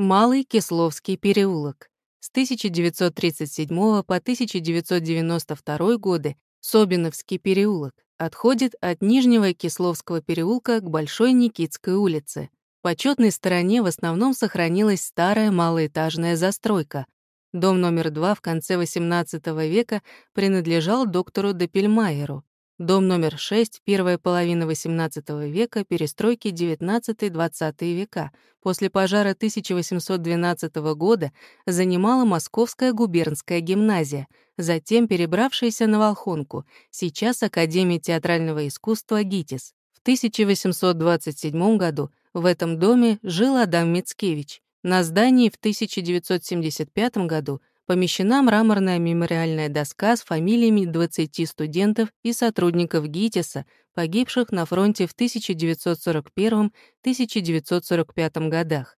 Малый Кисловский переулок. С 1937 по 1992 годы Собиновский переулок отходит от Нижнего Кисловского переулка к Большой Никитской улице. В почетной стороне в основном сохранилась старая малоэтажная застройка. Дом номер два в конце XVIII века принадлежал доктору Депельмайеру. Дом номер 6, первая половина XVIII века, перестройки XIX-XX века. После пожара 1812 года занимала Московская губернская гимназия, затем перебравшаяся на Волхонку, сейчас Академия театрального искусства ГИТИС. В 1827 году в этом доме жил Адам Мицкевич. На здании в 1975 году помещена мраморная мемориальная доска с фамилиями 20 студентов и сотрудников ГИТИСа, погибших на фронте в 1941-1945 годах.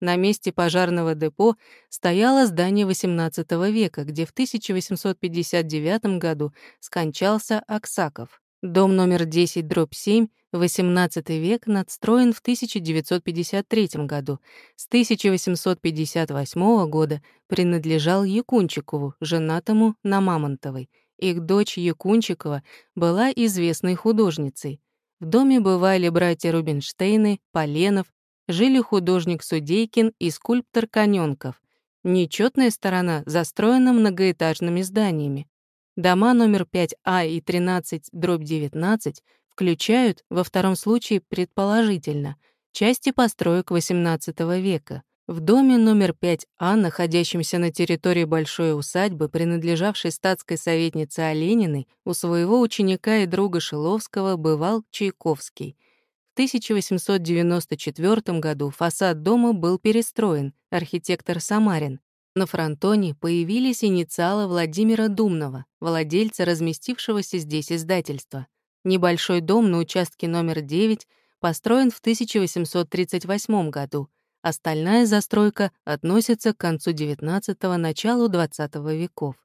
На месте пожарного депо стояло здание XVIII века, где в 1859 году скончался Аксаков. Дом номер 10, дробь 7, XVIII век, надстроен в 1953 году. С 1858 года принадлежал Якунчикову, женатому на Мамонтовой. Их дочь Якунчикова была известной художницей. В доме бывали братья Рубинштейны, Поленов, жили художник Судейкин и скульптор Конёнков. Нечетная сторона застроена многоэтажными зданиями. Дома номер 5А и 13, дробь 19, включают, во втором случае предположительно, части построек XVIII века. В доме номер 5А, находящемся на территории большой усадьбы, принадлежавшей статской советнице Олениной, у своего ученика и друга Шиловского бывал Чайковский. В 1894 году фасад дома был перестроен, архитектор Самарин. На фронтоне появились инициалы Владимира Думного, владельца разместившегося здесь издательства. Небольшой дом на участке номер 9 построен в 1838 году. Остальная застройка относится к концу XIX – началу XX веков.